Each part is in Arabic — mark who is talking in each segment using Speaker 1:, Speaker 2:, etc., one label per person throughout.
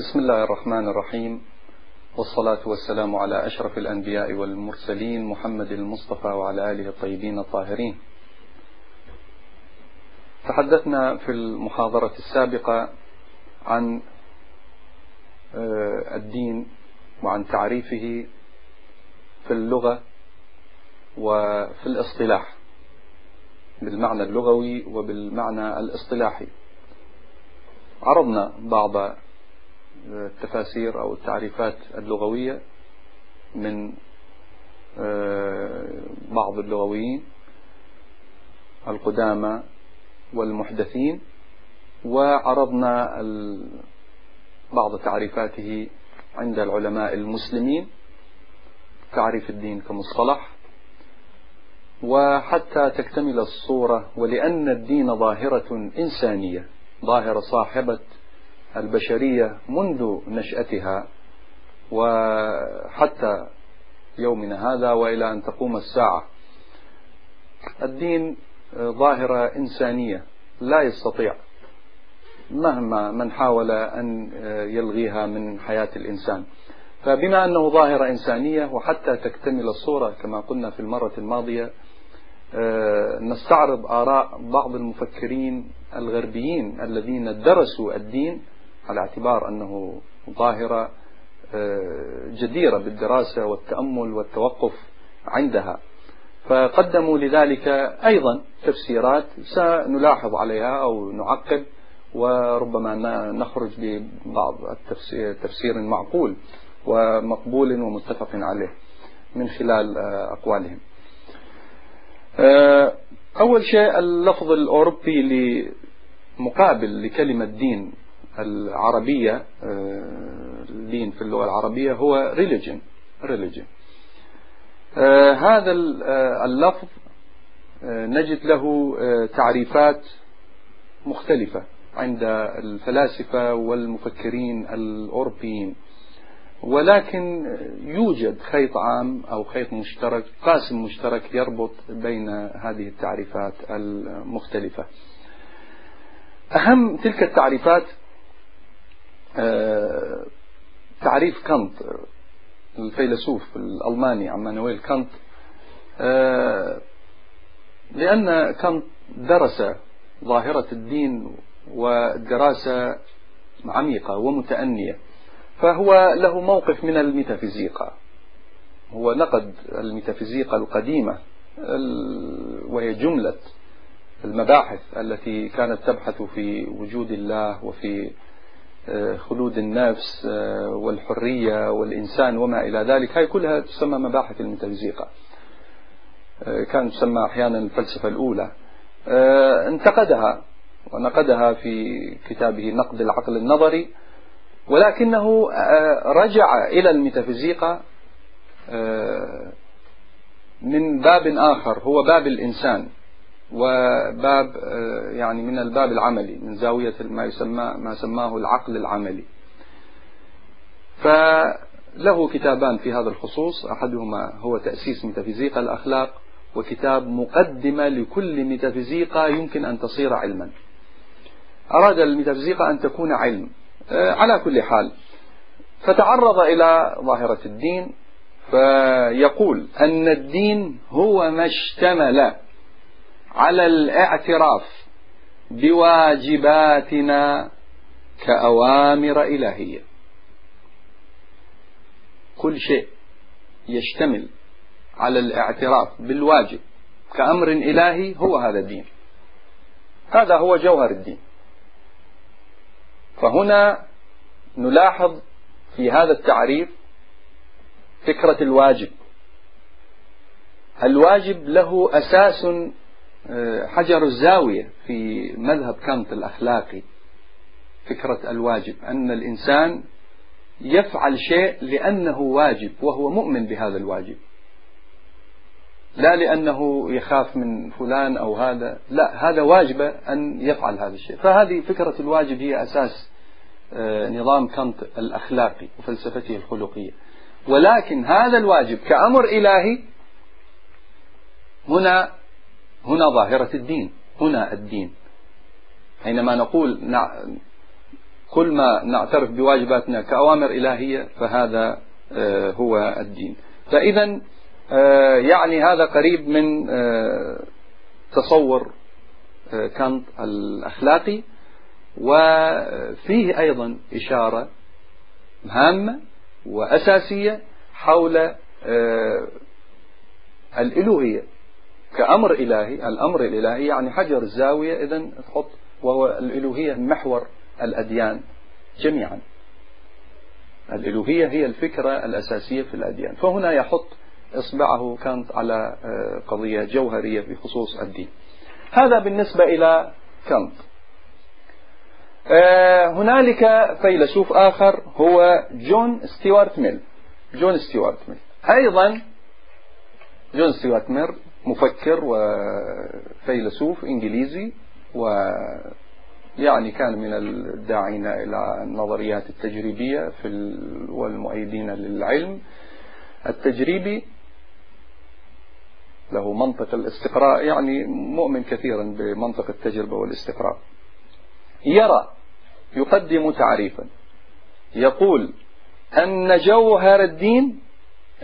Speaker 1: بسم الله الرحمن الرحيم والصلاة والسلام على أشرف الأنبياء والمرسلين محمد المصطفى وعلى آله الطيبين الطاهرين. تحدثنا في المحاضرة السابقة عن آه، الدين وعن تعريفه في اللغة وفي الاصطلاح بالمعنى اللغوي وبالمعنى الاصطلاحي. عرضنا بعض التفاسير أو التعريفات اللغوية من آه، بعض اللغويين القدامى والمحدثين وعرضنا بعض تعريفاته عند العلماء المسلمين تعريف الدين كمصطلح. وحتى تكتمل الصورة ولأن الدين ظاهرة إنسانية ظاهرة صاحبة البشرية منذ نشأتها وحتى يومنا هذا وإلى أن تقوم الساعة. الدين ظاهرة إنسانية لا يستطيع مهما من حاول أن يلغيها من حياة الإنسان. فبما أنه ظاهرة إنسانية وحتى تكتمل الصورة كما قلنا في المرة الماضية نستعرض آراء بعض المفكرين الغربيين الذين درسوا الدين على اعتبار أنه ظاهرة آه، جديرة بالدراسة والتأمل والتوقف عندها. فقدموا لذلك أيضا تفسيرات سنلاحظ عليها أو نعقب وربما نخرج ببعض تفسير معقول ومقبول ومتفق عليه من خلال آه، أقوالهم. آه، أول شيء اللفظ الأوروبي لمقابل لكلمة دين. العربية الدين آه، في اللغة العربية هو religion religion. آه، هذا آه، اللفظ نجد له تعريفات مختلفة عند الفلاسفة والمفكرين الأوروبيين. ولكن يوجد خيط عام أو خيط مشترك قاسم مشترك يربط بين هذه التعريفات المختلفة. أهم تلك التعريفات تعريف كانت الفيلسوف الألماني عمانويل كانت آه، لأن كانت درس ظاهرة الدين ودراسة عميقة ومتأنية فهو له موقف من الميتافيزيقا. هو نقد الميتافيزيقا القديمة وهي جملة المباحث التي كانت تبحث في وجود الله وفي آه، خلود النفس آه، والحرية والإنسان وما إلى ذلك هاي كلها تسمى مباحث الميتافيزيقا. آه، كانت تسمى أحيانا الفلسفة الأولى. انتقدها ونقدها في كتابه نقد العقل النظري ولكنه رجع إلى الميتافيزيقا من باب آخر هو باب الإنسان. وباب آه، يعني من الباب العملي من زاوية ما يسمى ما سماه العقل العملي. فله كتابان في هذا الخصوص أحدهما هو تأسيس ميتافيزيقا الأخلاق وكتاب مقدمة لكل ميتافيزيقا يمكن أن تصير علما. أراد الميتافيزيقا أن تكون علم آه، على كل حال. فتعرض إلى ظاهرة الدين فيقول أن الدين هو ما اشتمل على الاعتراف بواجباتنا كأوامر إلهية. كل شيء يشتمل على الاعتراف بالواجب كأمر إلهي هو هذا الدين. هذا هو جوهر الدين. فهنا نلاحظ في هذا التعريف فكرة الواجب. الواجب له أساس حجر الزاوية في مذهب كانت الأخلاقي فكرة الواجب أن الإنسان يفعل شيء لأنه واجب وهو مؤمن بهذا الواجب. لا لأنه يخاف من فلان أو هذا لا هذا واجب أن يفعل هذا الشيء. فهذه فكرة الواجب هي أساس آه، نظام كانت الأخلاقي وفلسفته الخلقية. ولكن هذا الواجب كأمر إلهي هنا هنا ظاهرة الدين هنا الدين. حينما نقول كل ما نعترف بواجباتنا كأوامر إلهية فهذا آه، هو الدين. فإذا آه، يعني هذا قريب من آه، تصور كانت الأخلاقي وفيه أيضا إشارة هامة وأساسية حول الإلوهية. كأمر إلهي الأمر الإلهي يعني حجر الزاوية إذا تحط وهو الإلوهية محور الأديان جميعا. الإلوهية هي الفكرة الأساسية في الأديان. فهنا يحط إصبعه كانت على آه، قضية جوهرية في خصوص الدين. هذا بالنسبة إلى كانت. آه، هنالك فيلسوف آخر هو جون ستيوارت ميل. جون ستيوارت ميل. أيضا جون ستيوارت ميل مفكر وفيلسوف إنجليزي و يعني كان من الداعين إلى النظريات التجريبية في والمؤيدين للعلم. التجريبي له منطق الاستقراء يعني مؤمن كثيرا بمنطق التجربة والاستقراء. يرى يقدم تعريفا يقول أن جوهر الدين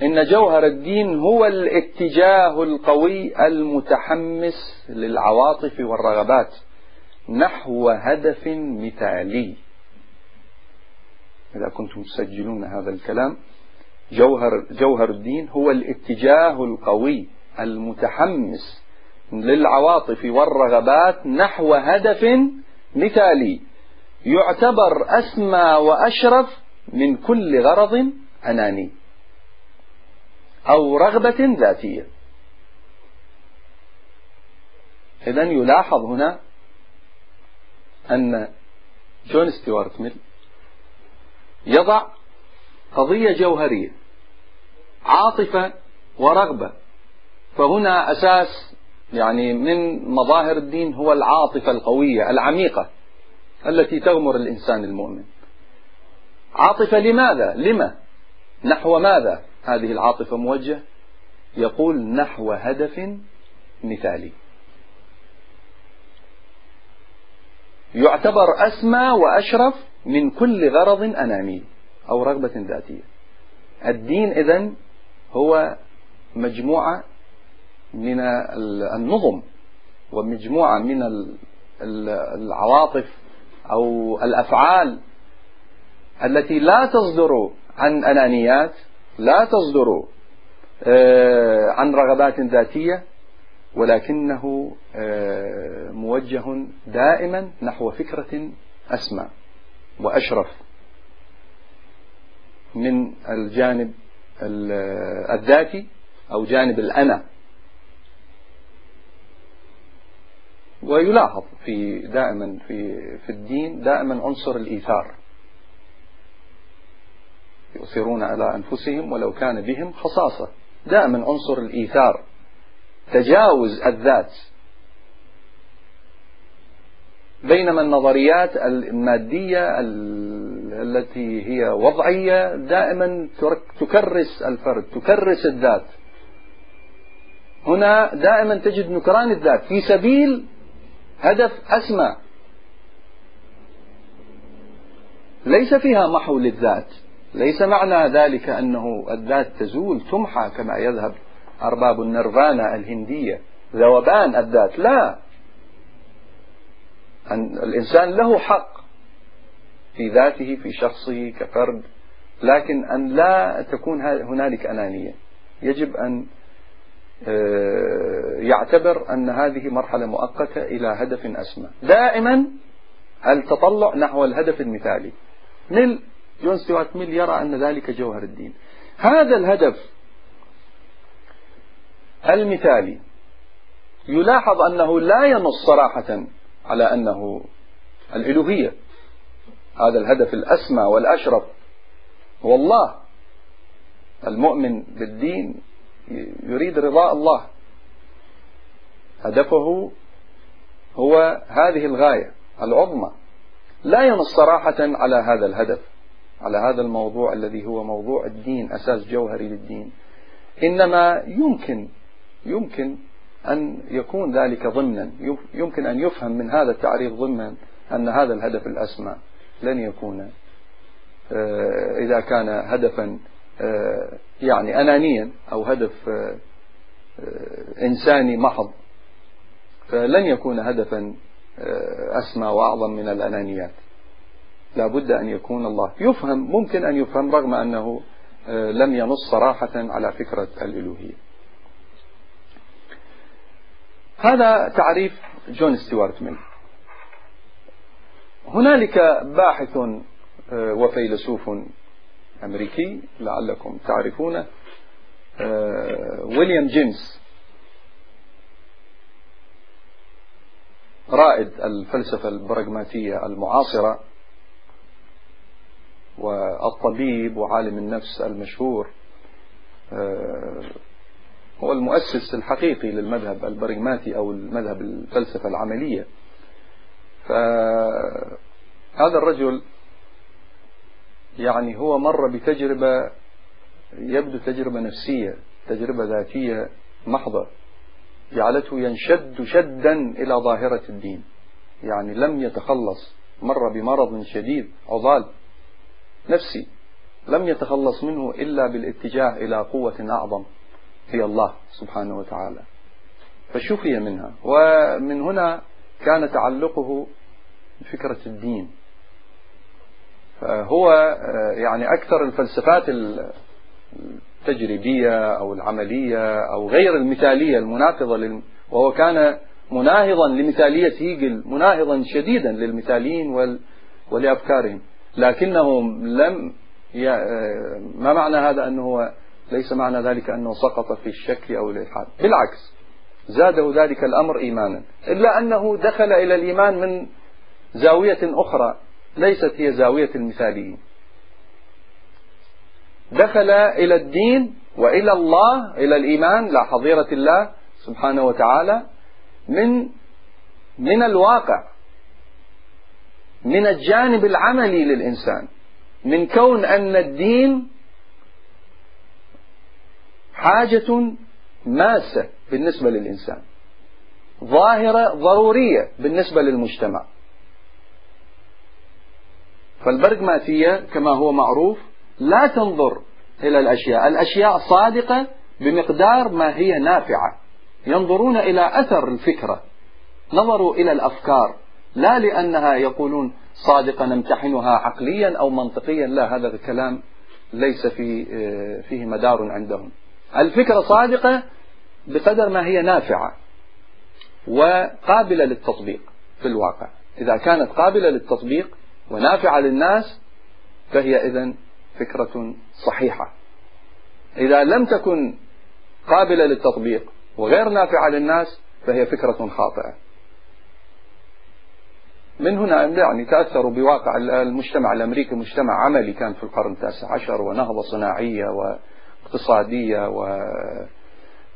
Speaker 1: إن جوهر الدين هو الاتجاه القوي المتحمس للعواطف والرغبات نحو هدف مثالي. إذا كنتم تسجلون هذا الكلام جوهر, جوهر الدين هو الاتجاه القوي المتحمس للعواطف والرغبات نحو هدف مثالي. يعتبر أسمى وأشرف من كل غرض أناني. أو رغبة ذاتية إذا يلاحظ هنا أن جون ستيوارت ميل يضع قضية جوهرية عاطفة ورغبة فهنا أساس يعني من مظاهر الدين هو العاطفة القوية العميقة التي تغمر الإنسان المؤمن عاطفة لماذا؟ لما؟ نحو ماذا هذه العاطفة موجه؟ يقول نحو هدف مثالي يعتبر أسمى وأشرف من كل غرض أناني أو رغبة ذاتية الدين إذن هو مجموعة من النظم ومجموعة من العواطف أو الأفعال التي لا تصدر عن أنانيات لا تصدر آه، عن رغبات ذاتية ولكنه آه، موجه دائما نحو فكرة أسمى وأشرف من الجانب الذاتي أو جانب الأنا. ويلاحظ في دائما في في الدين دائما عنصر الإيثار. يؤثرون على أنفسهم ولو كان بهم خصاصة. دائما عنصر الإيثار. تجاوز الذات بينما النظريات المادية التي هي وضعية دائما تكرس الفرد تكرس الذات. هنا دائما تجد نكران الذات. في سبيل هدف أسمى. ليس فيها محو للذات. ليس معنى ذلك أنه الذات تزول تمحى كما يذهب أرباب النيرفانا الهندية. ذوبان الذات لا. أن الإنسان له حق في ذاته في شخصه كفرد لكن أن لا تكون هنالك أنانية. يجب أن آه، يعتبر أن هذه مرحلة مؤقتة إلى هدف أسمى. دائما التطلع نحو الهدف المثالي؟ ميل جون ستيوارت ميل يرى أن ذلك جوهر الدين. هذا الهدف المثالي. يلاحظ أنه لا ينص صراحة على أنه الإلوهية هذا الهدف الأسمى والأشرف. هو الله المؤمن بالدين يريد رضاء الله. هدفه هو هذه الغاية العظمى. لا ينص صراحة على هذا الهدف. على هذا الموضوع الذي هو موضوع الدين أساس جوهري للدين. إنما يمكن يمكن أن يكون ذلك ضمنا. يمكن أن يفهم من هذا التعريف ضمنا أن هذا الهدف الأسمى لن يكون آه، إذا كان هدفا آه، يعني أنانيا أو هدف آه، إنساني محض. فلن يكون هدفا أسمى وأعظم من الأنانيات. لا بد أن يكون الله يفهم ممكن أن يفهم رغم أنه لم ينص صراحة على فكرة الإلوهية هذا تعريف جون ستيوارت ميل هنالك باحث آه، وفيلسوف أمريكي لعلكم تعرفونه آه، ويليام جيمس رائد الفلسفة البراغماتية المعاصرة. والطبيب وعالم النفس المشهور آه، هو المؤسس الحقيقي للمذهب البراغماتي أو المذهب الفلسفة العملية. فهذا الرجل يعني هو مر بتجربة يبدو تجربة نفسية تجربة ذاتية محضة جعلته ينشد شدا إلى ظاهرة الدين. يعني لم يتخلص مر بمرض شديد عضال. نفسي لم يتخلص منه إلا بالاتجاه إلى قوة أعظم هي الله سبحانه وتعالى. فشفي منها. ومن هنا كان تعلقه بفكرة الدين. فهو آه، يعني أكثر الفلسفات التجريبية أو العملية أو غير المثالية المناقضة. وهو كان مناهضا لمثالية هيجل مناهضا شديدا للمثاليين وال... ولأفكارهم. لكنه لم ي... آه، ما معنى هذا أنه هو ليس معنى ذلك أنه سقط في الشك أو الإلحاد؟ بالعكس زاده ذلك الأمر إيمانا إلا أنه دخل إلى الإيمان من زاوية أخرى ليست هي زاوية المثاليين. دخل إلى الدين وإلى الله إلى الإيمان لا حظيرة الله سبحانه وتعالى من من الواقع. من الجانب العملي للإنسان من كون أن الدين حاجة ماسة بالنسبة للإنسان ظاهرة ضرورية بالنسبة للمجتمع. فالبرغماتية كما هو معروف لا تنظر إلى الأشياء الأشياء صادقة بمقدار ما هي نافعة. ينظرون إلى أثر الفكرة نظروا إلى الأفكار. لا لأنها يقولون صادقة نمتحنها عقليا أو منطقيا. لا هذا الكلام ليس في فيه مدار عندهم. الفكرة صادقة بقدر ما هي نافعة وقابلة للتطبيق في الواقع. إذا كانت قابلة للتطبيق ونافعة للناس فهي إذن فكرة صحيحة. إذا لم تكن قابلة للتطبيق وغير نافعة للناس فهي فكرة خاطئة. من هنا يعني تأثروا بواقع المجتمع الأمريكي مجتمع عملي كان في القرن التاسع عشر ونهضة صناعية واقتصادية و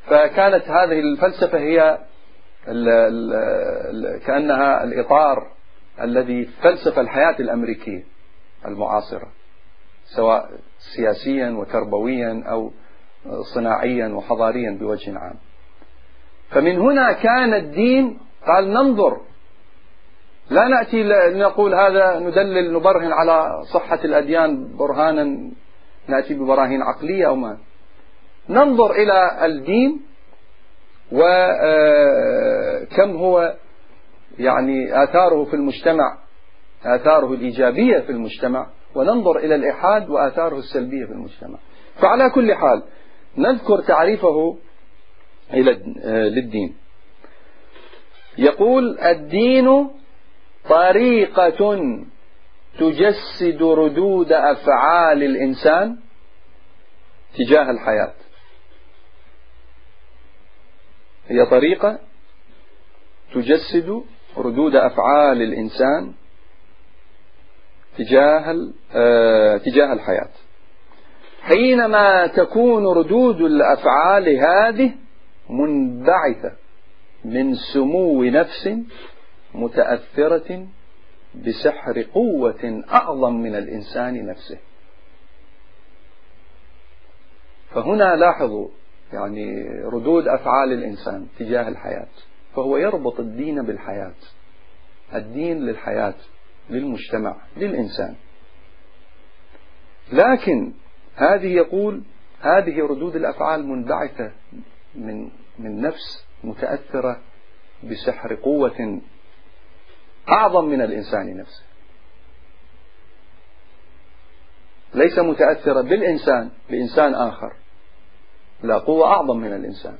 Speaker 1: فكانت هذه الفلسفة هي ال ال كأنها الإطار الذي فلسف الحياة الأمريكية المعاصرة سواء سياسيا وتربويا أو صناعيا وحضاريا بوجه عام. فمن هنا كان الدين قال ننظر لا نأتي لنقول هذا ندلل نبرهن على صحة الأديان برهانا نأتي ببراهين عقلية أو ما. ننظر إلى الدين وكم هو يعني آثاره في المجتمع آثاره الإيجابية في المجتمع وننظر إلى الإلحاد وآثاره السلبية في المجتمع. فعلى كل حال نذكر تعريفه إلى للدين. يقول الدين طريقة تجسد ردود أفعال الإنسان تجاه الحياة. هي طريقة تجسد ردود أفعال الإنسان تجاه آه، تجاه الحياة. حينما تكون ردود الأفعال هذه منبعثة من سمو نفس متأثرة بسحر قوة أعظم من الإنسان نفسه. فهنا لاحظوا يعني ردود أفعال الإنسان تجاه الحياة. فهو يربط الدين بالحياة الدين للحياة للمجتمع للإنسان. لكن هذه يقول هذه ردود الأفعال منبعثة من من نفس متأثرة بسحر قوة أعظم من الإنسان نفسه. ليس متأثرة بالإنسان بإنسان آخر. لا قوة أعظم من الإنسان.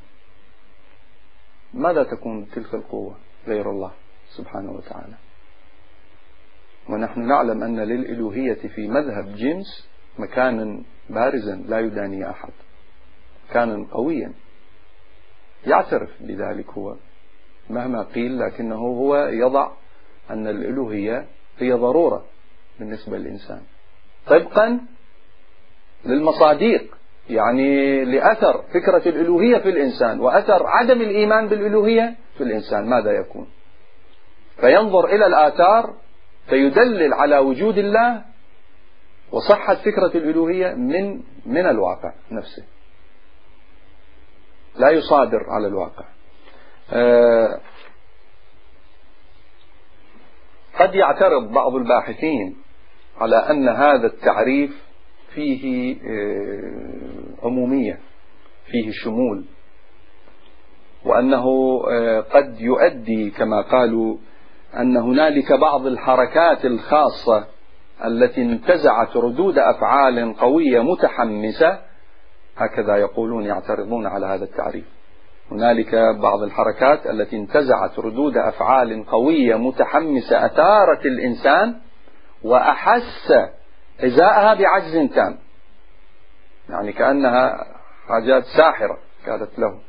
Speaker 1: ماذا تكون تلك القوة غير الله سبحانه وتعالى؟ ونحن نعلم أن للإلوهية في مذهب جنس مكانا بارزا لا يداني أحد. مكانا قويا. يعترف بذلك هو مهما قيل لكنه هو يضع أن الألوهية هي ضرورة بالنسبة للإنسان. طبقا للمصاديق يعني لأثر فكرة الألوهية في الإنسان وأثر عدم الإيمان بالألوهية في الإنسان ماذا يكون؟ فينظر إلى الآثار فيدلل على وجود الله وصحة فكرة الألوهية من من الواقع نفسه. لا يصادر على الواقع. قد يعترض بعض الباحثين على أن هذا التعريف فيه آه، عمومية فيه شمول وأنه آه، قد يؤدي كما قالوا أن هنالك بعض الحركات الخاصة التي انتزعت ردود أفعال قوية متحمسة هكذا يقولون يعترضون على هذا التعريف. هنالك بعض الحركات التي انتزعت ردود أفعال قوية متحمسة أثارت الإنسان وأحس إزاءها بعجز تام. يعني كأنها حاجات ساحرة كانت له.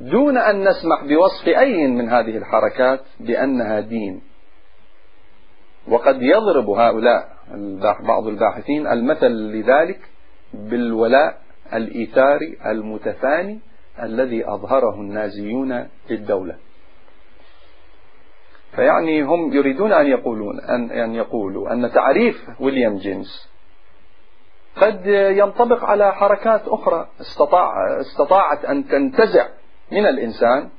Speaker 1: دون أن نسمح بوصف أي من هذه الحركات بأنها دين. وقد يضرب هؤلاء بعض الباحثين المثل لذلك بالولاء الإيثاري المتفاني الذي أظهره النازيون للدولة فيعني هم يريدون أن يقولون أن, أن يقولوا أن تعريف ويليام جيمس قد ينطبق على حركات أخرى استطاع استطاعت أن تنتزع من الإنسان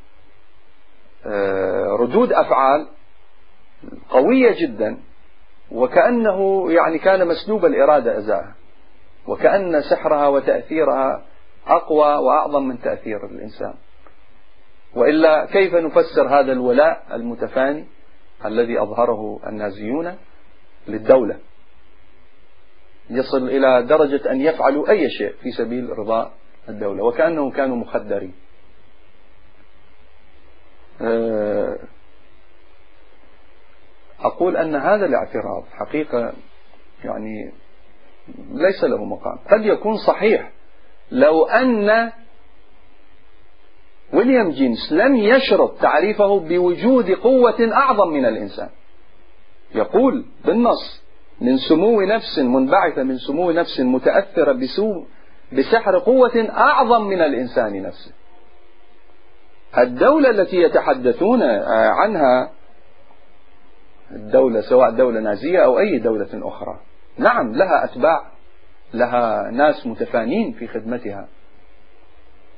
Speaker 1: آه، ردود أفعال قوية جدا وكأنه يعني كان مسلوب الإرادة أزاها وكأن سحرها وتأثيرها أقوى وأعظم من تأثير الإنسان. وإلا كيف نفسر هذا الولاء المتفاني الذي أظهره النازيون للدولة؟ يصل إلى درجة أن يفعلوا أي شيء في سبيل رضاء الدولة وكأنهم كانوا مخدرين. آه، أقول أن هذا الاعتراض حقيقة يعني ليس له مقام. قد يكون صحيح لو أن ويليام جينس لم يشرط تعريفه بوجود قوة أعظم من الإنسان. يقول بالنص من سمو نفس منبعثة من سمو نفس متأثرة بسوء بسحر قوة أعظم من الإنسان نفسه. الدولة التي يتحدثون عنها الدولة سواء دولة نازية أو أي دولة أخرى نعم لها أتباع لها ناس متفانين في خدمتها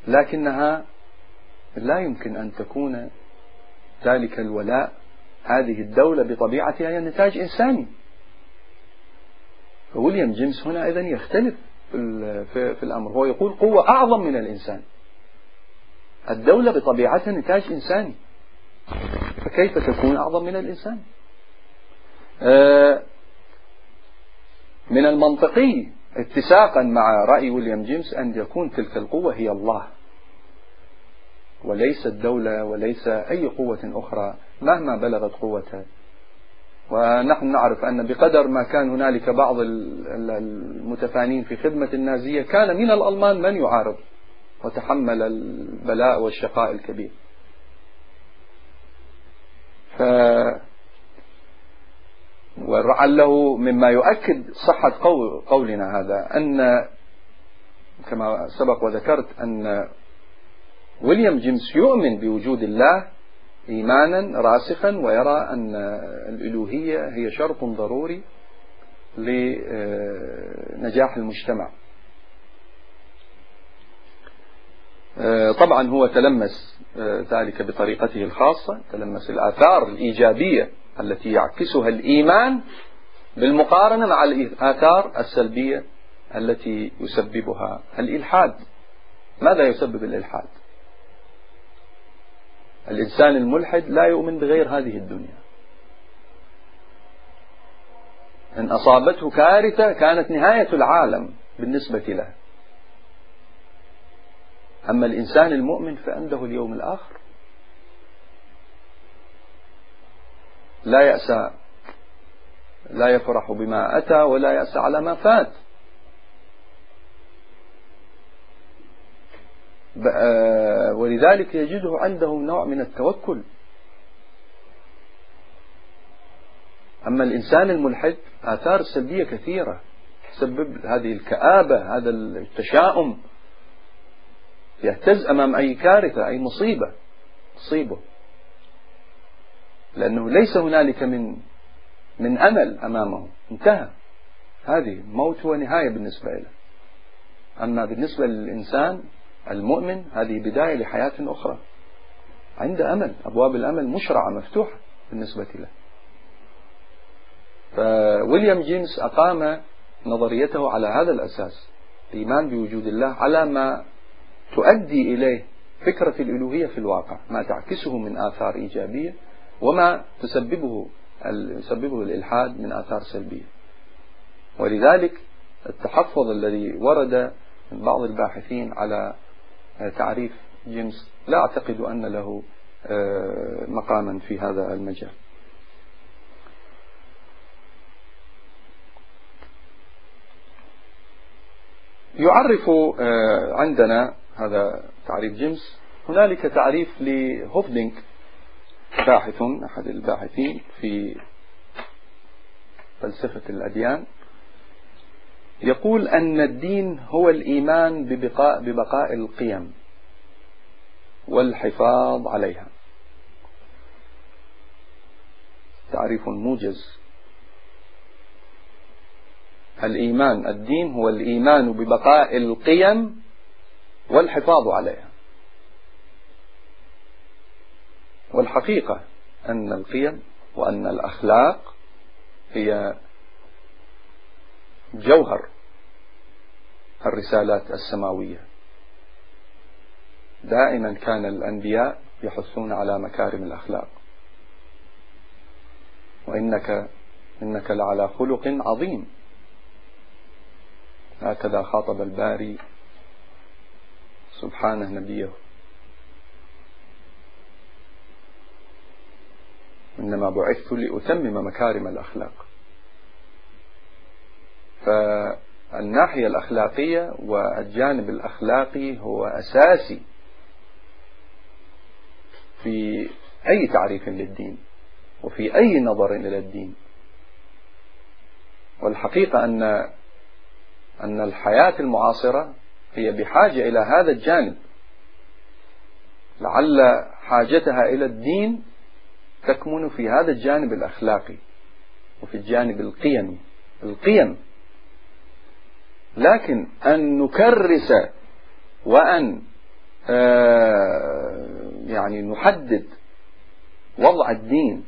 Speaker 1: لكنها لا يمكن أن تكون ذلك الولاء هذه الدولة بطبيعتها هي نتاج إنساني. فويليام جيمس هنا إذن يختلف في, في الأمر هو يقول قوة أعظم من الإنسان. الدولة بطبيعتها نتاج إنساني. فكيف تكون أعظم من الإنسان؟ آه، من المنطقي اتساقا مع رأي ويليام جيمس أن يكون تلك القوة هي الله. وليس الدولة وليس أي قوة أخرى مهما بلغت قوتها. ونحن نعرف أن بقدر ما كان هنالك بعض المتفانين في خدمة النازية كان من الألمان من يعارض وتحمل البلاء والشقاء الكبير. ف ولعله مما يؤكد صحة قول قولنا هذا أن كما سبق وذكرت أن ويليام جيمس يؤمن بوجود الله إيمانا راسخا ويرى أن الألوهية هي شرط ضروري لنجاح المجتمع. طبعا هو تلمس ذلك بطريقته الخاصة تلمس الآثار الإيجابية التي يعكسها الإيمان بالمقارنة مع الآثار السلبية التي يسببها الإلحاد. ماذا يسبب الإلحاد؟ الإنسان الملحد لا يؤمن بغير هذه الدنيا. إن أصابته كارثة كانت نهاية العالم بالنسبة له. أما الإنسان المؤمن فعنده اليوم الآخر. لا يأسى لا يفرح بما أتى ولا يأسى على ما فات. آه، ولذلك يجده عنده نوع من التوكل. أما الإنسان الملحد آثار السلبية كثيرة تسبب هذه الكآبة هذا التشاؤم. يهتز أمام أي كارثة أي مصيبة تصيبه. لأنه ليس هنالك من من أمل أمامه. انتهى. هذه موت ونهاية بالنسبة له أما بالنسبة للإنسان المؤمن هذه بداية لحياة أخرى. عند أمل أبواب الأمل مشرعة مفتوحة بالنسبة له. فويليام جيمس أقام نظريته على هذا الأساس الإيمان بوجود الله على ما تؤدي إليه فكرة الألوهية في الواقع ما تعكسه من آثار إيجابية وما تسببه يسببه الإلحاد من آثار سلبية. ولذلك التحفظ الذي ورد من بعض الباحثين على تعريف جيمس لا أعتقد أن له آه، مقاما في هذا المجال. يعرف آه، عندنا هذا تعريف جيمس هنالك تعريف لهوفدينك باحث أحد الباحثين في فلسفة الأديان يقول أن الدين هو الإيمان ببقاء, ببقاء القيم والحفاظ عليها. تعريف موجز. الإيمان الدين هو الإيمان ببقاء القيم والحفاظ عليها. والحقيقة أن القيم وأن الأخلاق هي جوهر الرسالات السماوية. دائما كان الأنبياء يحثون على مكارم الأخلاق. وإنك إنك لعلى خلق عظيم. هكذا خاطب الباري سبحانه نبيه. إنما بعثت لأتمم مكارم الأخلاق. فالناحية الأخلاقية والجانب الأخلاقي هو أساسي في أي تعريف للدين وفي أي نظر إلى الدين. والحقيقة أن أن الحياة المعاصرة هي بحاجة إلى هذا الجانب. لعل حاجتها إلى الدين تكمن في هذا الجانب الأخلاقي وفي الجانب القيمي. القيم. لكن أن نكرس وأن آه، يعني نحدد وضع الدين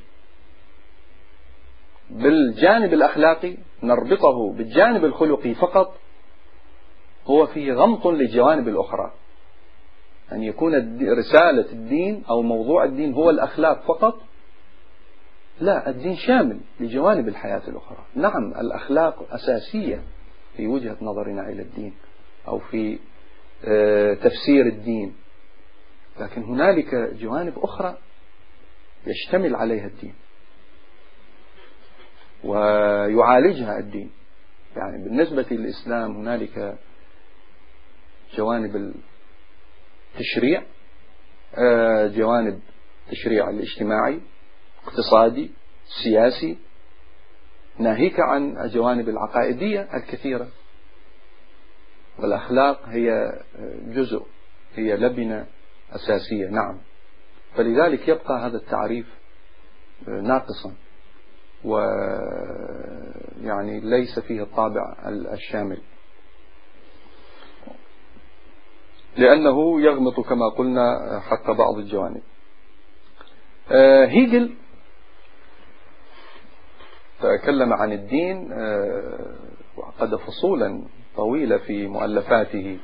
Speaker 1: بالجانب الأخلاقي نربطه بالجانب الخلقي فقط هو فيه غمط للجوانب الأخرى. أن يكون رسالة الدين أو موضوع الدين هو الأخلاق فقط لا الدين شامل لجوانب الحياة الأخرى. نعم الأخلاق أساسية في وجهة نظرنا إلى الدين أو في آه، تفسير الدين. لكن هنالك جوانب أخرى يشتمل عليها الدين ويعالجها الدين. يعني بالنسبة للإسلام هنالك جوانب التشريع آه، جوانب التشريع الاجتماعي اقتصادي سياسي ناهيك عن الجوانب العقائدية الكثيرة. والأخلاق هي جزء هي لبنة أساسية نعم. فلذلك يبقى هذا التعريف ناقصا ويعني ليس فيه الطابع الشامل. لأنه يغمط كما قلنا حتى بعض الجوانب. آه، هيجل تكلم عن الدين وعقد فصولا طويلة في مؤلفاته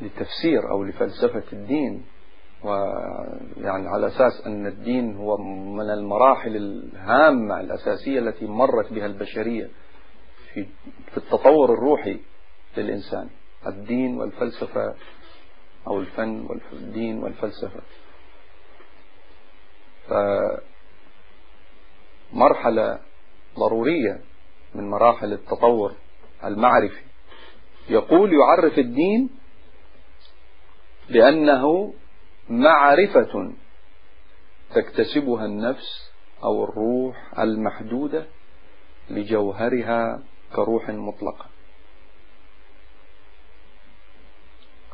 Speaker 1: لتفسير أو لفلسفة الدين ويعني على أساس أن الدين هو من المراحل الهامة الأساسية التي مرت بها البشرية في في التطور الروحي للإنسان الدين والفلسفة أو الفن والدين والفلسفة. فمرحلة ضرورية من مراحل التطور المعرفي. يقول يعرف الدين بأنه معرفة تكتسبها النفس أو الروح المحدودة لجوهرها كروح مطلقة.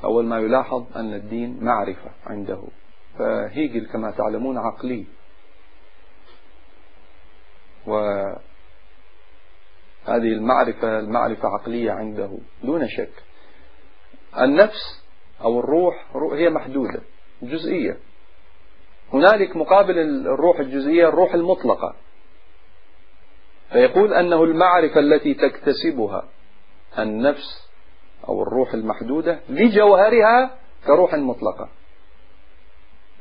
Speaker 1: أول ما يلاحظ أن الدين معرفة عنده. فهيجل كما تعلمون عقلي. وهذه المعرفة المعرفة عقلية عنده دون شك. النفس أو الروح هي محدودة جزئية. هنالك مقابل الروح الجزئية الروح المطلقة. فيقول أنه المعرفة التي تكتسبها النفس أو الروح المحدودة لجوهرها كروح مطلقة.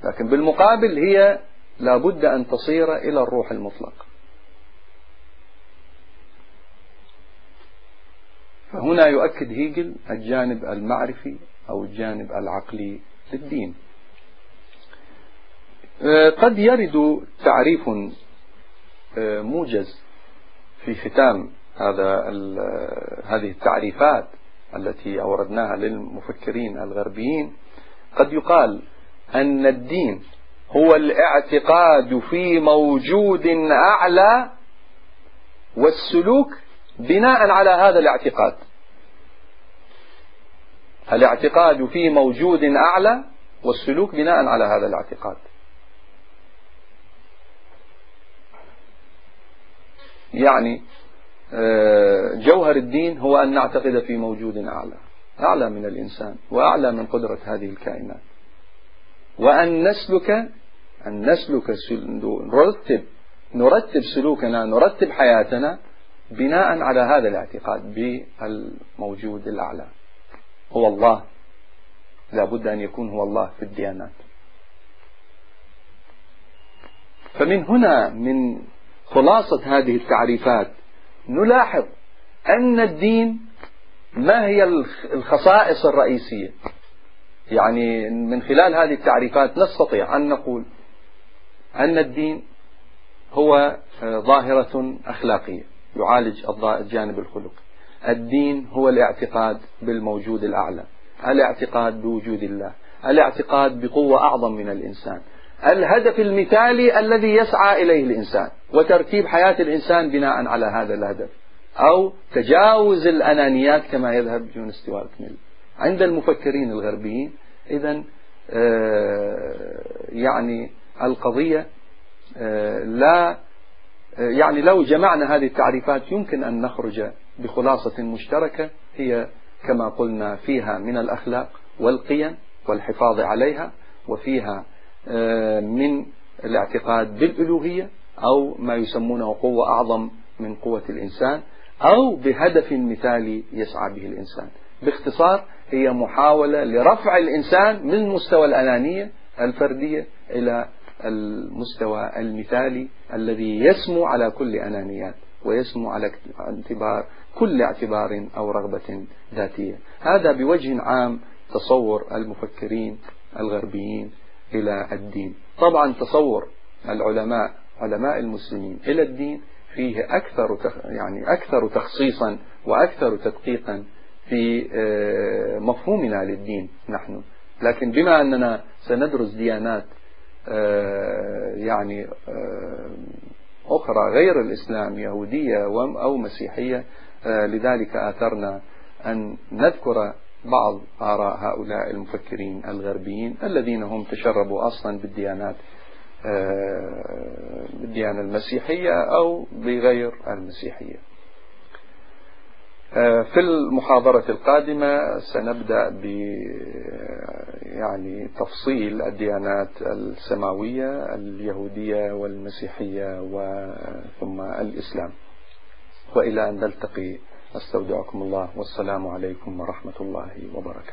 Speaker 1: لكن بالمقابل هي لابد أن تصير إلى الروح المطلق. فهنا يؤكد هيجل الجانب المعرفي أو الجانب العقلي للدين. آه، قد يرد تعريف آه، موجز في ختام هذا هذه التعريفات التي أوردناها للمفكرين الغربيين. قد يقال أن الدين هو الاعتقاد في موجود أعلى والسلوك بناء على هذا الاعتقاد. الاعتقاد في موجود أعلى والسلوك بناء على هذا الاعتقاد. يعني آه، جوهر الدين هو أن نعتقد في موجود أعلى أعلى من الإنسان وأعلى من قدرة هذه الكائنات. وأن نسلك أن نسلك نرتب نرتب سلوكنا نرتب حياتنا بناء على هذا الاعتقاد بالموجود الأعلى. هو الله. لا بد أن يكون هو الله في الديانات. فمن هنا من خلاصة هذه التعريفات نلاحظ أن الدين ما هي الخصائص الرئيسية. يعني من خلال هذه التعريفات نستطيع أن نقول أن الدين هو ظاهرة أخلاقية يعالج الجانب الخلقي الدين هو الاعتقاد بالموجود الأعلى الاعتقاد بوجود الله الاعتقاد بقوة أعظم من الإنسان. الهدف المثالي الذي يسعى إليه الإنسان وترتيب حياة الإنسان بناء على هذا الهدف أو تجاوز الأنانيات كما يذهب جون ستيوارت ميل. عند المفكرين الغربيين إذا آه، يعني القضية آه، لا آه، يعني لو جمعنا هذه التعريفات يمكن أن نخرج بخلاصة مشتركة هي كما قلنا فيها من الأخلاق والقيم والحفاظ عليها وفيها من الاعتقاد بالألوهية أو ما يسمونه قوة أعظم من قوة الإنسان أو بهدف مثالي يسعى به الإنسان. باختصار هي محاولة لرفع الإنسان من مستوى الأنانية الفردية إلى المستوى المثالي الذي يسمو على كل أنانيات ويسمو على اعتبار كل اعتبار أو رغبة ذاتية. هذا بوجه عام تصور المفكرين الغربيين إلى الدين. طبعا تصور العلماء علماء المسلمين إلى الدين فيه أكثر يعني أكثر تخصيصا وأكثر تدقيقا في آه، مفهومنا للدين نحن. لكن بما أننا سندرس ديانات آه، يعني آه، أخرى غير الإسلام يهودية أو مسيحية لذلك آثرنا أن نذكر بعض آراء هؤلاء المفكرين الغربيين الذين هم تشربوا أصلا بالديانات بالديانة المسيحية أو بغير المسيحية. في المحاضرة القادمة سنبدأ ب يعني تفصيل الديانات السماوية اليهودية والمسيحية ثم الإسلام. وإلى أن نلتقي أستودعكم الله والسلام عليكم ورحمة الله وبركاته.